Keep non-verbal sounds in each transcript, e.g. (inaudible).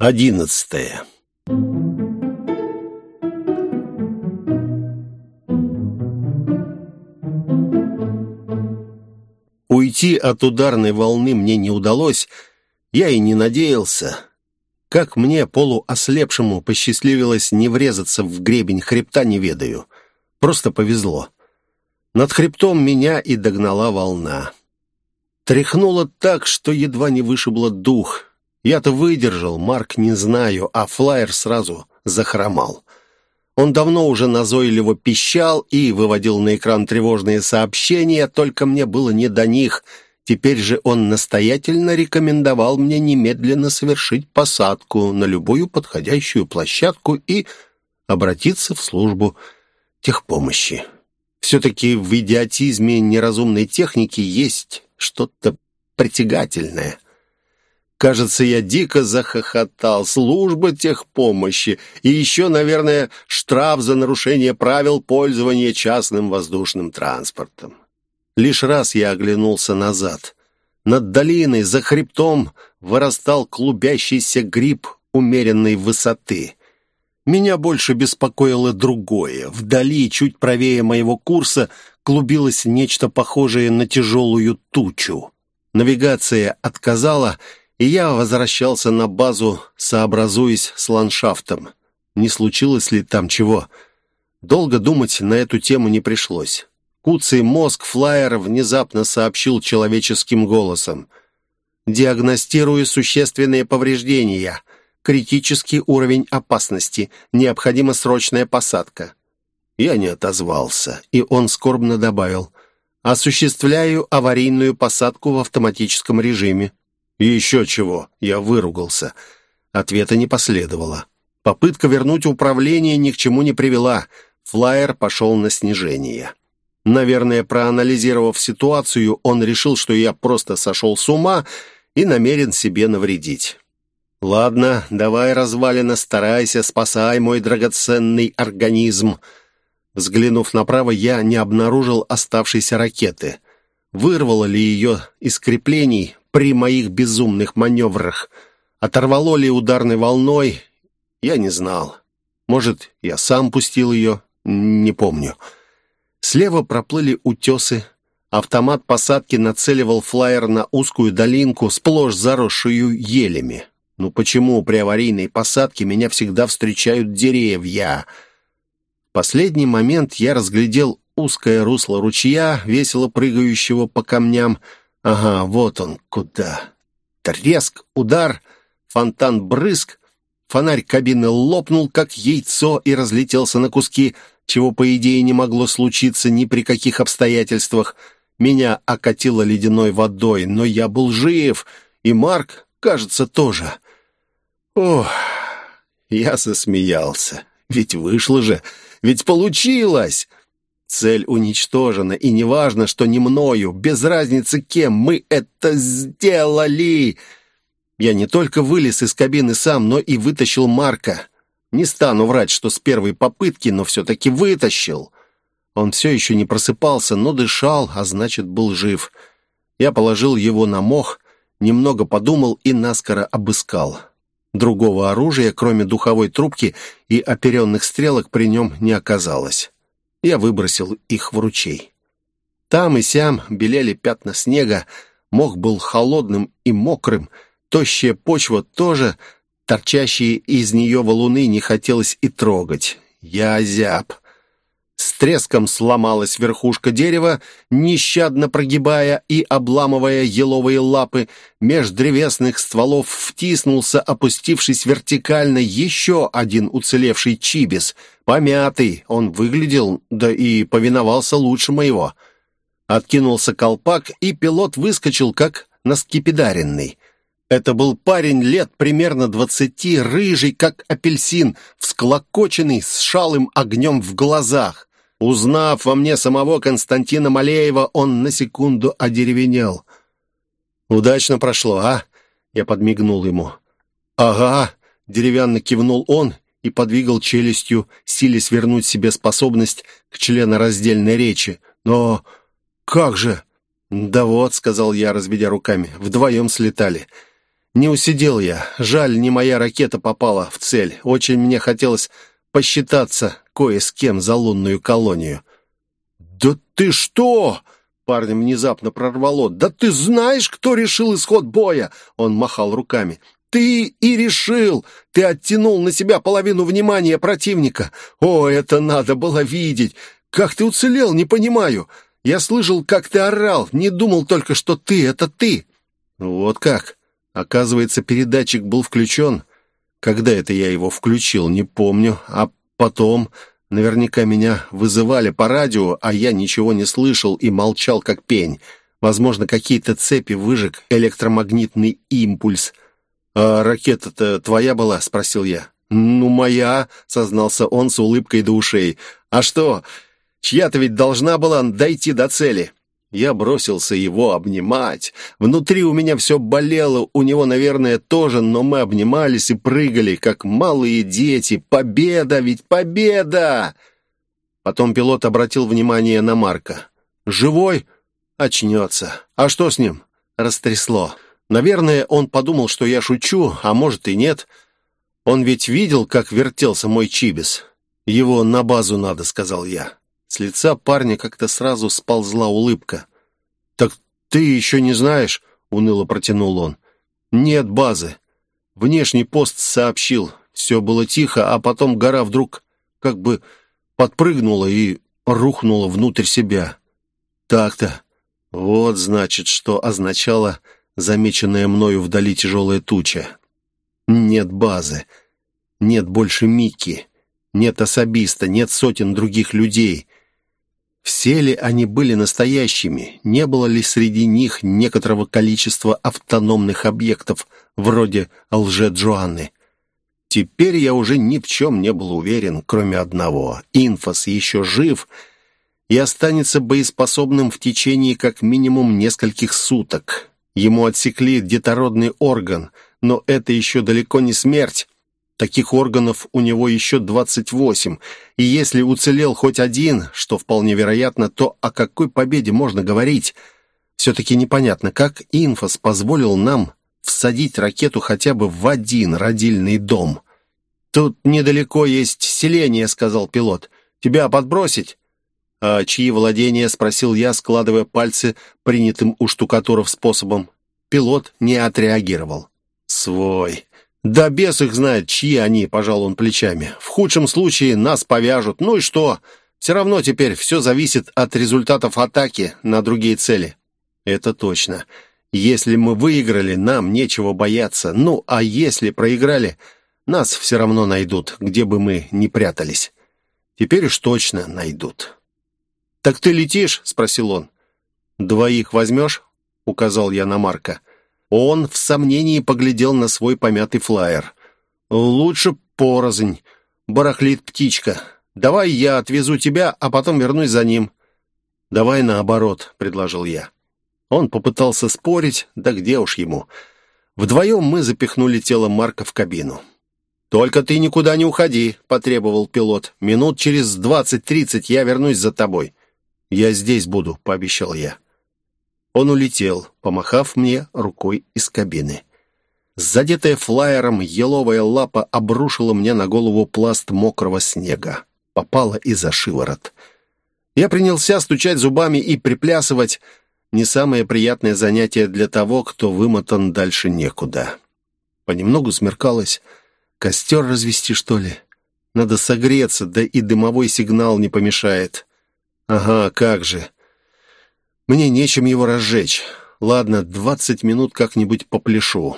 Одиннадцатое. Уйти от ударной волны мне не удалось, я и не надеялся. Как мне, полуослепшему, посчастливилось не врезаться в гребень хребта, не ведаю. Просто повезло. Над хребтом меня и догнала волна. Тряхнуло так, что едва не вышибло дух. Я-то выдержал, Марк не знаю, а флайер сразу захромал. Он давно уже назойливо пищал и выводил на экран тревожные сообщения, только мне было не до них. Теперь же он настоятельно рекомендовал мне немедленно совершить посадку на любую подходящую площадку и обратиться в службу техпомощи. Все-таки в идиотизме неразумной техники есть что-то притягательное — Кажется, я дико захохотал. Служба техпомощи. И еще, наверное, штраф за нарушение правил пользования частным воздушным транспортом. Лишь раз я оглянулся назад. Над долиной, за хребтом, вырастал клубящийся гриб умеренной высоты. Меня больше беспокоило другое. Вдали, чуть правее моего курса, клубилось нечто похожее на тяжелую тучу. Навигация отказала, и я возвращался на базу, сообразуясь с ландшафтом. Не случилось ли там чего? Долго думать на эту тему не пришлось. Куцый мозг флайера внезапно сообщил человеческим голосом. «Диагностирую существенные повреждения. Критический уровень опасности. Необходима срочная посадка». Я не отозвался, и он скорбно добавил. «Осуществляю аварийную посадку в автоматическом режиме». «И еще чего?» Я выругался. Ответа не последовало. Попытка вернуть управление ни к чему не привела. Флайер пошел на снижение. Наверное, проанализировав ситуацию, он решил, что я просто сошел с ума и намерен себе навредить. «Ладно, давай, развалина, старайся, спасай мой драгоценный организм». Взглянув направо, я не обнаружил оставшейся ракеты. Вырвало ли ее из креплений, при моих безумных маневрах. Оторвало ли ударной волной, я не знал. Может, я сам пустил ее, не помню. Слева проплыли утесы. Автомат посадки нацеливал флайер на узкую долинку, сплошь заросшую елями. Ну почему при аварийной посадке меня всегда встречают деревья? В последний момент я разглядел узкое русло ручья, весело прыгающего по камням, Ага, вот он куда. Треск, удар, фонтан-брызг. Фонарь кабины лопнул, как яйцо, и разлетелся на куски, чего, по идее, не могло случиться ни при каких обстоятельствах. Меня окатило ледяной водой, но я был жив, и Марк, кажется, тоже. Ох, я засмеялся. Ведь вышло же, ведь получилось! Цель уничтожена, и неважно, что не мною, без разницы кем, мы это сделали. Я не только вылез из кабины сам, но и вытащил Марка. Не стану врать, что с первой попытки, но все-таки вытащил. Он все еще не просыпался, но дышал, а значит, был жив. Я положил его на мох, немного подумал и наскоро обыскал. Другого оружия, кроме духовой трубки и оперенных стрелок, при нем не оказалось. Я выбросил их в ручей. Там и сям белели пятна снега, мох был холодным и мокрым, тощая почва тоже, торчащие из нее валуны не хотелось и трогать. Я озяб. С треском сломалась верхушка дерева, нещадно прогибая и обламывая еловые лапы. Меж древесных стволов втиснулся, опустившись вертикально, еще один уцелевший чибис. Помятый он выглядел, да и повиновался лучше моего. Откинулся колпак, и пилот выскочил, как наскипидаренный. Это был парень лет примерно двадцати, рыжий, как апельсин, всклокоченный, с шалым огнем в глазах. Узнав во мне самого Константина Малеева, он на секунду одеревенел. «Удачно прошло, а?» Я подмигнул ему. «Ага», — деревянно кивнул он и подвигал челюстью, силясь вернуть себе способность к членораздельной речи. «Но как же?» «Да вот», — сказал я, разведя руками, — «вдвоем слетали. Не усидел я. Жаль, не моя ракета попала в цель. Очень мне хотелось посчитаться кое с кем за лунную колонию. «Да ты что?» Парня внезапно прорвало. «Да ты знаешь, кто решил исход боя?» Он махал руками. «Ты и решил! Ты оттянул на себя половину внимания противника! О, это надо было видеть! Как ты уцелел, не понимаю! Я слышал, как ты орал, не думал только, что ты — это ты!» «Вот как!» Оказывается, передатчик был включен. Когда это я его включил, не помню. А потом... Наверняка меня вызывали по радио, а я ничего не слышал и молчал, как пень. Возможно, какие-то цепи выжег электромагнитный импульс. «А ракета-то твоя была?» — спросил я. «Ну, моя», — сознался он с улыбкой до ушей. «А что, чья-то ведь должна была дойти до цели». Я бросился его обнимать. Внутри у меня все болело, у него, наверное, тоже, но мы обнимались и прыгали, как малые дети. Победа, ведь победа! Потом пилот обратил внимание на Марка. «Живой?» «Очнется. А что с ним?» Растрясло. Наверное, он подумал, что я шучу, а может и нет. Он ведь видел, как вертелся мой чибис. «Его на базу надо», — сказал я. С лица парня как-то сразу сползла улыбка. «Так ты еще не знаешь?» — уныло протянул он. «Нет базы. Внешний пост сообщил. Все было тихо, а потом гора вдруг как бы подпрыгнула и рухнула внутрь себя. Так-то. Вот, значит, что означало замеченная мною вдали тяжелая туча. Нет базы. Нет больше Микки. Нет особиста, нет сотен других людей. Все ли они были настоящими? Не было ли среди них некоторого количества автономных объектов, вроде лже-Джоанны? Теперь я уже ни в чем не был уверен, кроме одного. Инфос еще жив и останется боеспособным в течение как минимум нескольких суток. Ему отсекли детородный орган, но это еще далеко не смерть. Таких органов у него еще 28, и если уцелел хоть один, что вполне вероятно, то о какой победе можно говорить? Все-таки непонятно, как Инфос позволил нам всадить ракету хотя бы в один родильный дом. «Тут недалеко есть селение», — сказал пилот. «Тебя подбросить?» «А чьи владения?» — спросил я, складывая пальцы принятым у штукатуров способом. Пилот не отреагировал. «Свой». «Да бес их знает, чьи они», — пожал он плечами. «В худшем случае нас повяжут. Ну и что? Все равно теперь все зависит от результатов атаки на другие цели». «Это точно. Если мы выиграли, нам нечего бояться. Ну, а если проиграли, нас все равно найдут, где бы мы ни прятались. Теперь уж точно найдут». «Так ты летишь?» — спросил он. «Двоих возьмешь?» — указал я на Марка. Он в сомнении поглядел на свой помятый флаер. «Лучше порознь. Барахлит птичка. Давай я отвезу тебя, а потом вернусь за ним». «Давай наоборот», — предложил я. Он попытался спорить, да где уж ему. Вдвоем мы запихнули тело Марка в кабину. «Только ты никуда не уходи», — потребовал пилот. «Минут через двадцать-тридцать я вернусь за тобой». «Я здесь буду», — пообещал я. Он улетел, помахав мне рукой из кабины. Задетая флайером, еловая лапа обрушила мне на голову пласт мокрого снега. Попала и за шиворот. Я принялся стучать зубами и приплясывать. Не самое приятное занятие для того, кто вымотан дальше некуда. Понемногу смеркалось. Костер развести, что ли? Надо согреться, да и дымовой сигнал не помешает. Ага, как же. Мне нечем его разжечь. Ладно, двадцать минут как-нибудь попляшу.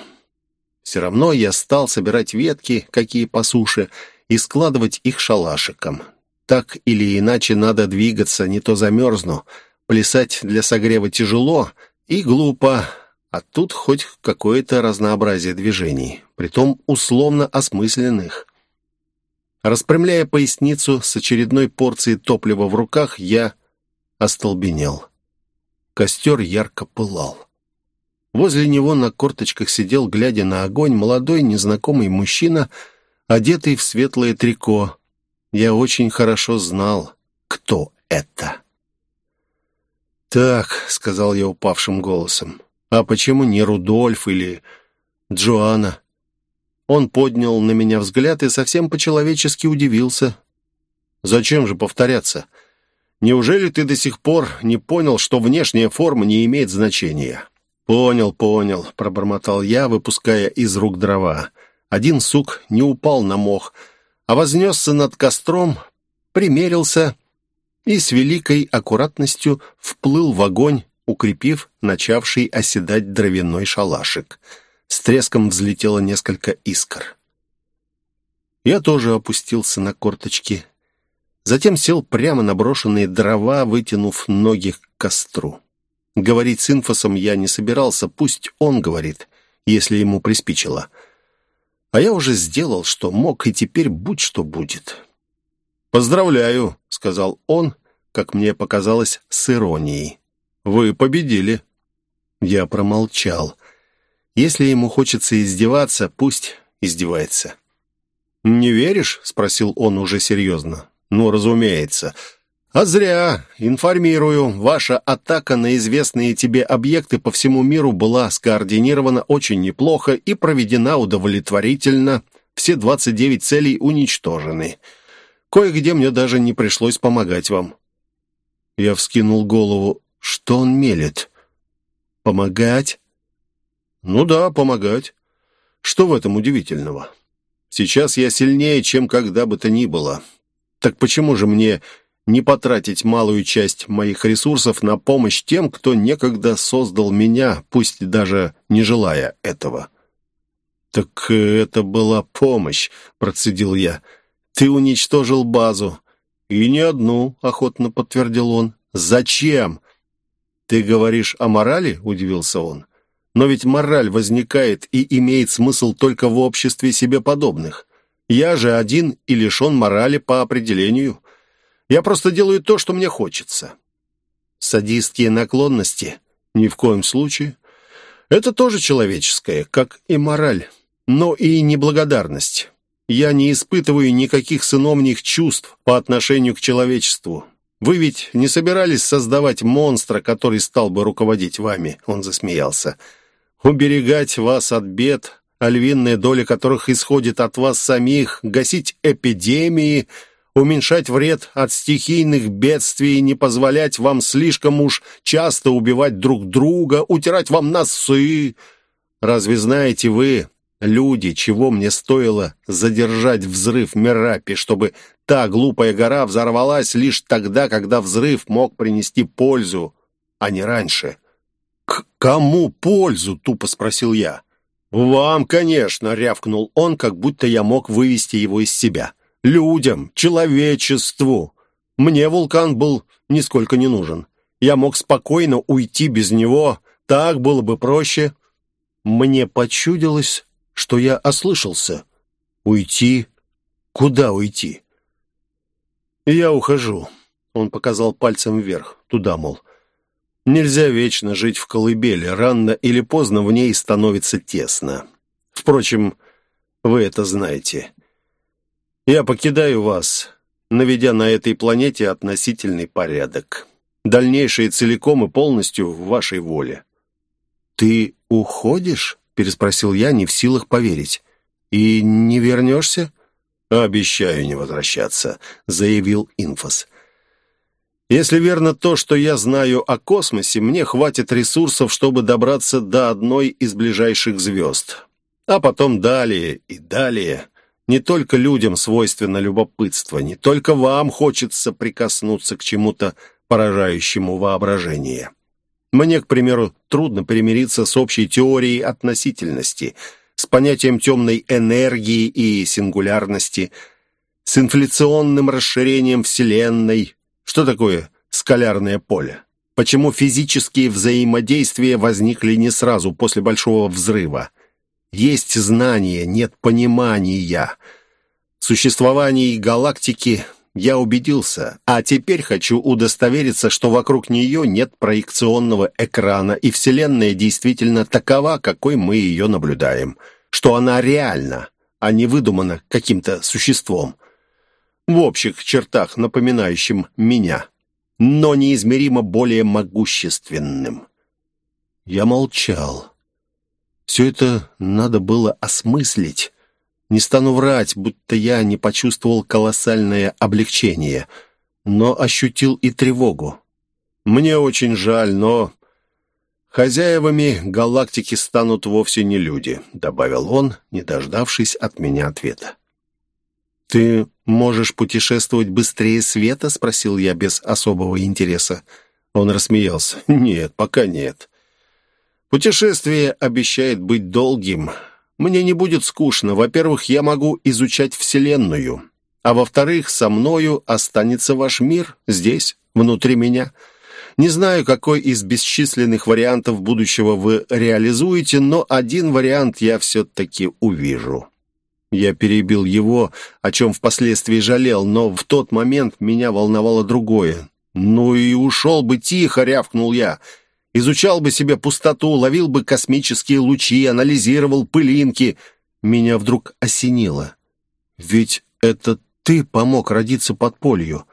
Все равно я стал собирать ветки, какие по суше, и складывать их шалашиком. Так или иначе надо двигаться, не то замерзну. Плясать для согрева тяжело и глупо, а тут хоть какое-то разнообразие движений, притом условно осмысленных. Распрямляя поясницу с очередной порцией топлива в руках, я остолбенел. Костер ярко пылал. Возле него на корточках сидел, глядя на огонь, молодой незнакомый мужчина, одетый в светлое трико. Я очень хорошо знал, кто это. «Так», — сказал я упавшим голосом, — «а почему не Рудольф или Джоанна». Он поднял на меня взгляд и совсем по-человечески удивился. «Зачем же повторяться? Неужели ты до сих пор не понял, что внешняя форма не имеет значения?» «Понял, понял», — пробормотал я, выпуская из рук дрова. Один сук не упал на мох, а вознесся над костром, примерился и с великой аккуратностью вплыл в огонь, укрепив начавший оседать дровяной шалашик. С треском взлетело несколько искр. Я тоже опустился на корточки. Затем сел прямо на брошенные дрова, вытянув ноги к костру. Говорить с инфосом я не собирался, пусть он говорит, если ему приспичило. А я уже сделал, что мог, и теперь будь что будет. «Поздравляю», — сказал он, как мне показалось, с иронией. «Вы победили». Я промолчал. Если ему хочется издеваться, пусть издевается. «Не веришь?» — спросил он уже серьезно. «Ну, разумеется. «А зря. Информирую. Ваша атака на известные тебе объекты по всему миру была скоординирована очень неплохо и проведена удовлетворительно. Все 29 целей уничтожены. Кое-где мне даже не пришлось помогать вам». Я вскинул голову. «Что он мелет? Помогать?» «Ну да, помогать. Что в этом удивительного? Сейчас я сильнее, чем когда бы то ни было. Так почему же мне не потратить малую часть моих ресурсов на помощь тем, кто некогда создал меня, пусть даже не желая этого. «Так это была помощь», — процедил я. «Ты уничтожил базу». «И не одну», — охотно подтвердил он. «Зачем?» «Ты говоришь о морали?» — удивился он. «Но ведь мораль возникает и имеет смысл только в обществе себе подобных. Я же один и лишен морали по определению». Я просто делаю то, что мне хочется. Садистские наклонности? Ни в коем случае. Это тоже человеческое, как и мораль, но и неблагодарность. Я не испытываю никаких сыновних чувств по отношению к человечеству. Вы ведь не собирались создавать монстра, который стал бы руководить вами?» Он засмеялся. «Уберегать вас от бед, а львиная доля которых исходит от вас самих, гасить эпидемии...» уменьшать вред от стихийных бедствий, не позволять вам слишком уж часто убивать друг друга, утирать вам носы. Разве знаете вы, люди, чего мне стоило задержать взрыв Мерапи, чтобы та глупая гора взорвалась лишь тогда, когда взрыв мог принести пользу, а не раньше? «К кому пользу?» — тупо спросил я. «Вам, конечно», — рявкнул он, как будто я мог вывести его из себя людям, человечеству. Мне вулкан был нисколько не нужен. Я мог спокойно уйти без него, так было бы проще. Мне почудилось, что я ослышался. Уйти? Куда уйти? Я ухожу. Он показал пальцем вверх, туда, мол. Нельзя вечно жить в колыбели, рано или поздно в ней становится тесно. Впрочем, вы это знаете. Я покидаю вас, наведя на этой планете относительный порядок. Дальнейшее целиком и полностью в вашей воле». «Ты уходишь?» — переспросил я, не в силах поверить. «И не вернешься?» «Обещаю не возвращаться», — заявил Инфос. «Если верно то, что я знаю о космосе, мне хватит ресурсов, чтобы добраться до одной из ближайших звезд. А потом далее и далее. Не только людям свойственно любопытство, не только вам хочется прикоснуться к чему-то поражающему воображение. Мне, к примеру, трудно примириться с общей теорией относительности, с понятием темной энергии и сингулярности, с инфляционным расширением Вселенной. Что такое скалярное поле? Почему физические взаимодействия возникли не сразу после Большого взрыва? Есть знание, нет понимания. В существовании галактики я убедился, а теперь хочу удостовериться, что вокруг нее нет проекционного экрана, и Вселенная действительно такова, какой мы ее наблюдаем, что она реальна, а не выдумана каким-то существом, в общих чертах напоминающим меня, но неизмеримо более могущественным. Я молчал. Все это надо было осмыслить. Не стану врать, будто я не почувствовал колоссальное облегчение, но ощутил и тревогу. Мне очень жаль, но хозяевами галактики станут вовсе не люди, добавил он, не дождавшись от меня ответа. «Ты можешь путешествовать быстрее света?» — спросил я без особого интереса. Он рассмеялся. «Нет, пока нет. Путешествие обещает быть долгим. Мне не будет скучно. Во-первых, я могу изучать Вселенную. А во-вторых, со мною останется ваш мир здесь, внутри меня. Не знаю, какой из бесчисленных вариантов будущего вы реализуете, но один вариант я все-таки увижу». Я перебил его, о чем впоследствии жалел, но в тот момент меня волновало другое. «Ну и ушел бы тихо», — рявкнул я, — изучал бы себе пустоту, ловил бы космические лучи, анализировал пылинки. Меня вдруг осенило. Ведь это ты помог родиться под полью.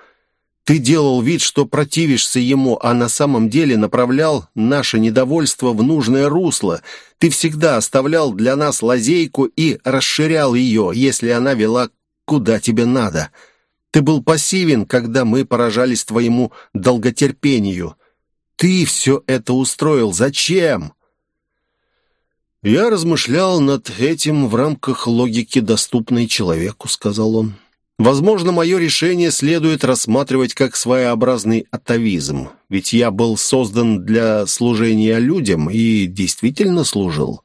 Ты делал вид, что противишься ему, а на самом деле направлял наше недовольство в нужное русло. Ты всегда оставлял для нас лазейку и расширял ее, если она вела куда тебе надо. Ты был пассивен, когда мы поражались твоему долготерпению ты все это устроил? Зачем?» «Я размышлял над этим в рамках логики, доступной человеку», — сказал он. «Возможно, мое решение следует рассматривать как своеобразный атовизм, ведь я был создан для служения людям и действительно служил.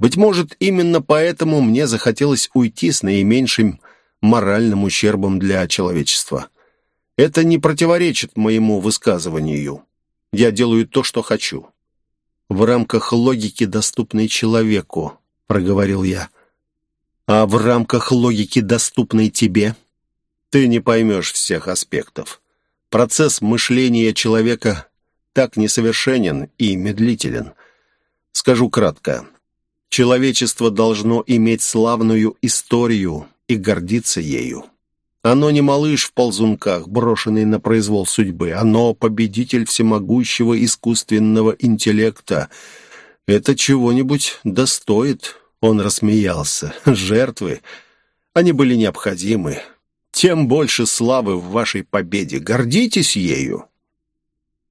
Быть может, именно поэтому мне захотелось уйти с наименьшим моральным ущербом для человечества. Это не противоречит моему высказыванию». Я делаю то, что хочу. В рамках логики, доступной человеку, проговорил я. А в рамках логики, доступной тебе, ты не поймешь всех аспектов. Процесс мышления человека так несовершенен и медлителен. Скажу кратко. Человечество должно иметь славную историю и гордиться ею. Оно не малыш в ползунках, брошенный на произвол судьбы. Оно победитель всемогущего искусственного интеллекта. Это чего-нибудь достоит. Он рассмеялся. Жертвы. Они были необходимы. Тем больше славы в вашей победе. Гордитесь ею.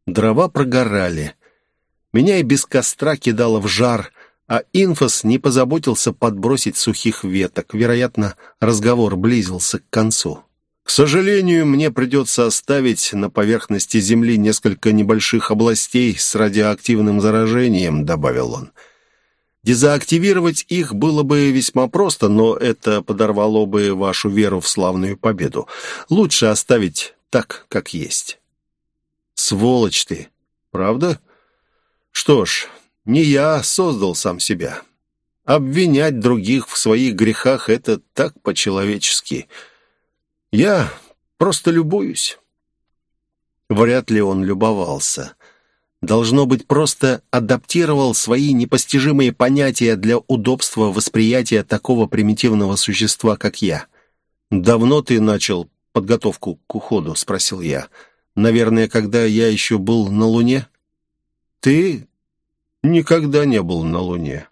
Дрова прогорали. Меня и без костра кидало в жар, а инфос не позаботился подбросить сухих веток. Вероятно, разговор близился к концу. К сожалению, мне придется оставить на поверхности Земли несколько небольших областей с радиоактивным заражением, добавил он. Дезактивировать их было бы весьма просто, но это подорвало бы вашу веру в славную победу. Лучше оставить так, как есть. Сволочь ты, правда? Что ж, не я создал сам себя. Обвинять других в своих грехах — это так по-человечески — я просто любуюсь». Вряд ли он любовался. Должно быть, просто адаптировал свои непостижимые понятия для удобства восприятия такого примитивного существа, как я. «Давно ты начал подготовку к уходу?» — спросил я. «Наверное, когда я еще был на Луне?» «Ты никогда не был на Луне».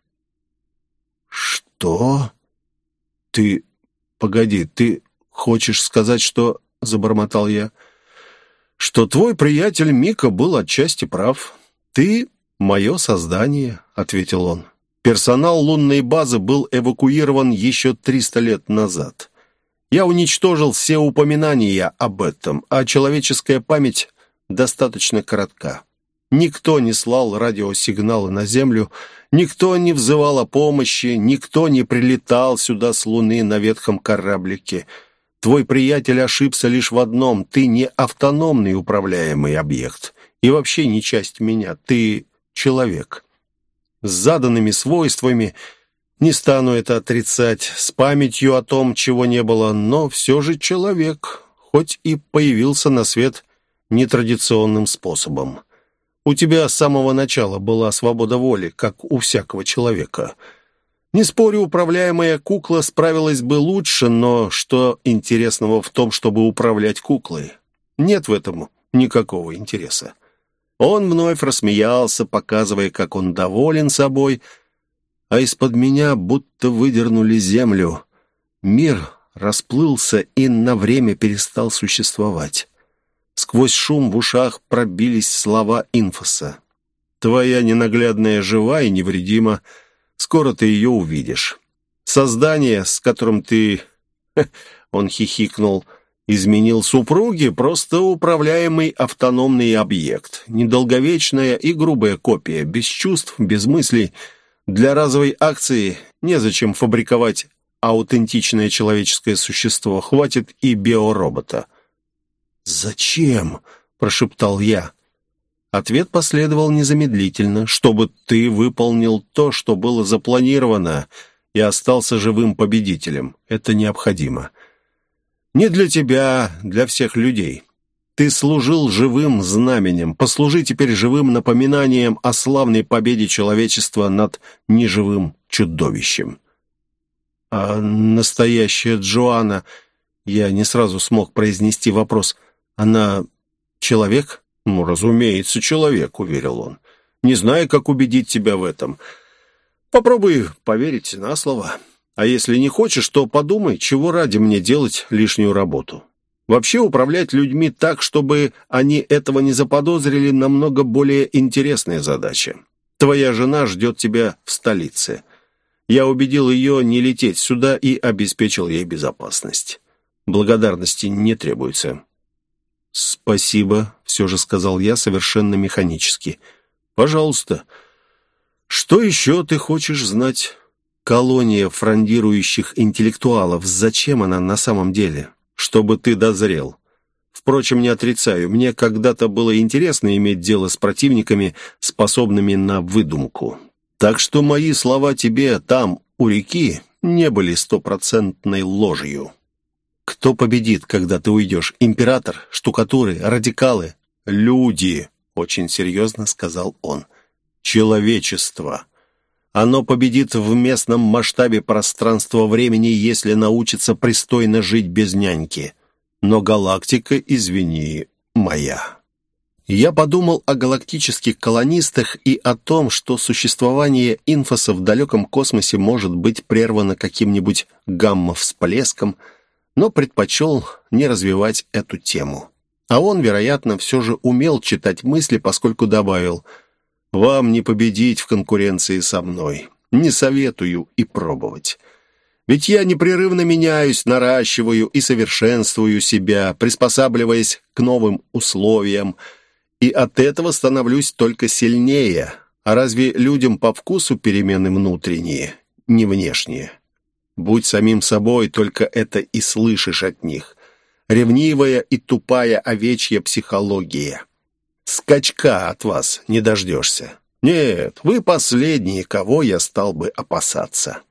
«Что? Ты... Погоди, ты «Хочешь сказать, что...» — забормотал я. «Что твой приятель Мика был отчасти прав. Ты — мое создание», — ответил он. «Персонал лунной базы был эвакуирован еще 300 лет назад. Я уничтожил все упоминания об этом, а человеческая память достаточно коротка. Никто не слал радиосигналы на Землю, никто не взывал о помощи, никто не прилетал сюда с Луны на ветхом кораблике». Твой приятель ошибся лишь в одном. Ты не автономный управляемый объект. И вообще не часть меня. Ты человек. С заданными свойствами, не стану это отрицать, с памятью о том, чего не было, но все же человек, хоть и появился на свет нетрадиционным способом. У тебя с самого начала была свобода воли, как у всякого человека — не спорю, управляемая кукла справилась бы лучше, но что интересного в том, чтобы управлять куклой? Нет в этом никакого интереса. Он вновь рассмеялся, показывая, как он доволен собой, а из-под меня будто выдернули землю. Мир расплылся и на время перестал существовать. Сквозь шум в ушах пробились слова инфоса. «Твоя ненаглядная жива и невредима. Скоро ты ее увидишь. Создание, с которым ты...» (laughs) Он хихикнул. «Изменил супруги, просто управляемый автономный объект. Недолговечная и грубая копия, без чувств, без мыслей. Для разовой акции незачем фабриковать аутентичное человеческое существо. Хватит и биоробота». «Зачем?» — прошептал я. Ответ последовал незамедлительно, чтобы ты выполнил то, что было запланировано, и остался живым победителем. Это необходимо. Не для тебя, для всех людей. Ты служил живым знаменем. Послужи теперь живым напоминанием о славной победе человечества над неживым чудовищем. А настоящая Джоанна... Я не сразу смог произнести вопрос. Она человек? Ну, разумеется, человек, уверил он. Не знаю, как убедить тебя в этом. Попробуй поверить на слово. А если не хочешь, то подумай, чего ради мне делать лишнюю работу. Вообще управлять людьми так, чтобы они этого не заподозрили, намного более интересная задача. Твоя жена ждет тебя в столице. Я убедил ее не лететь сюда и обеспечил ей безопасность. Благодарности не требуется. «Спасибо», — все же сказал я совершенно механически. «Пожалуйста. Что еще ты хочешь знать?» «Колония фрондирующих интеллектуалов. Зачем она на самом деле?» «Чтобы ты дозрел». Впрочем, не отрицаю, мне когда-то было интересно иметь дело с противниками, способными на выдумку. Так что мои слова тебе там, у реки, не были стопроцентной ложью. Кто победит, когда ты уйдешь? Император, штукатуры, радикалы? Люди, очень серьезно сказал он. Человечество. Оно победит в местном масштабе пространства-времени, если научится пристойно жить без няньки. Но галактика, извини, моя. Я подумал о галактических колонистах и о том, что существование инфоса в далеком космосе может быть прервано каким-нибудь гамма-всплеском, но предпочел не развивать эту тему. А он, вероятно, все же умел читать мысли, поскольку добавил «Вам не победить в конкуренции со мной. Не советую и пробовать». Ведь я непрерывно меняюсь, наращиваю и совершенствую себя, приспосабливаясь к новым условиям, и от этого становлюсь только сильнее. А разве людям по вкусу перемены внутренние, не внешние? Будь самим собой, только это и слышишь от них. Ревнивая и тупая овечья психология. Скачка от вас не дождешься. Нет, вы последние, кого я стал бы опасаться.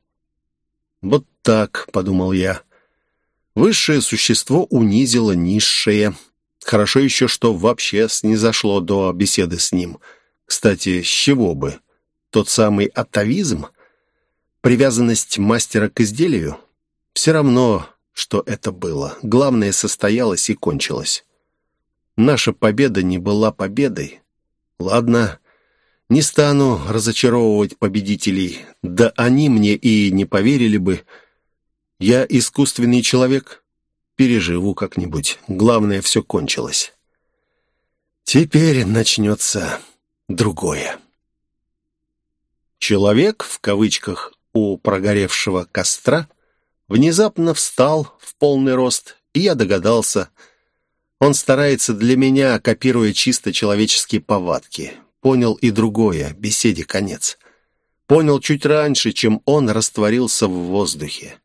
Вот так, подумал я. Высшее существо унизило низшее. Хорошо еще, что вообще снизошло до беседы с ним. Кстати, с чего бы? Тот самый атовизм — Привязанность мастера к изделию? Все равно, что это было. Главное, состоялось и кончилось. Наша победа не была победой. Ладно, не стану разочаровывать победителей. Да они мне и не поверили бы. Я искусственный человек. Переживу как-нибудь. Главное, все кончилось. Теперь начнется другое. Человек, в кавычках, у прогоревшего костра, внезапно встал в полный рост, и я догадался, он старается для меня, копируя чисто человеческие повадки. Понял и другое, беседе конец. Понял чуть раньше, чем он растворился в воздухе.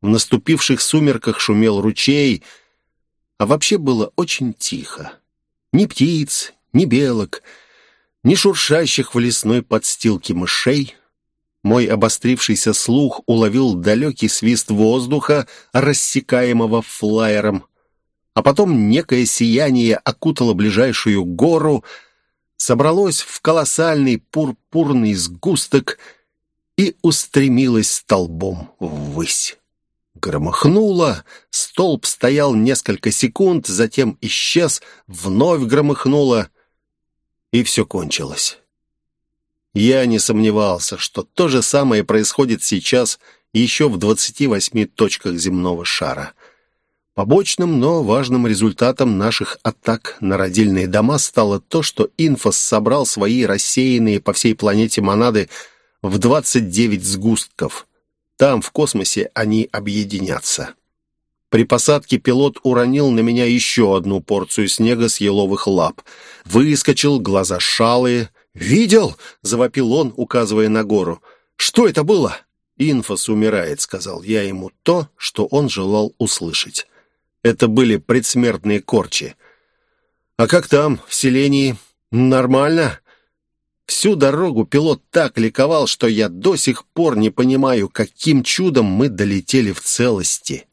В наступивших сумерках шумел ручей, а вообще было очень тихо. Ни птиц, ни белок, ни шуршащих в лесной подстилке мышей — мой обострившийся слух уловил далекий свист воздуха, рассекаемого флайером. А потом некое сияние окутало ближайшую гору, собралось в колоссальный пурпурный сгусток и устремилось столбом ввысь. Громыхнуло, столб стоял несколько секунд, затем исчез, вновь громыхнуло, и все кончилось. Я не сомневался, что то же самое происходит сейчас еще в 28 точках земного шара. Побочным, но важным результатом наших атак на родильные дома стало то, что Инфос собрал свои рассеянные по всей планете монады в 29 сгустков. Там, в космосе, они объединятся. При посадке пилот уронил на меня еще одну порцию снега с еловых лап. Выскочил, глаза шалые. «Видел?» — завопил он, указывая на гору. «Что это было?» «Инфос умирает», — сказал я ему то, что он желал услышать. Это были предсмертные корчи. «А как там, в селении? Нормально?» Всю дорогу пилот так ликовал, что я до сих пор не понимаю, каким чудом мы долетели в целости.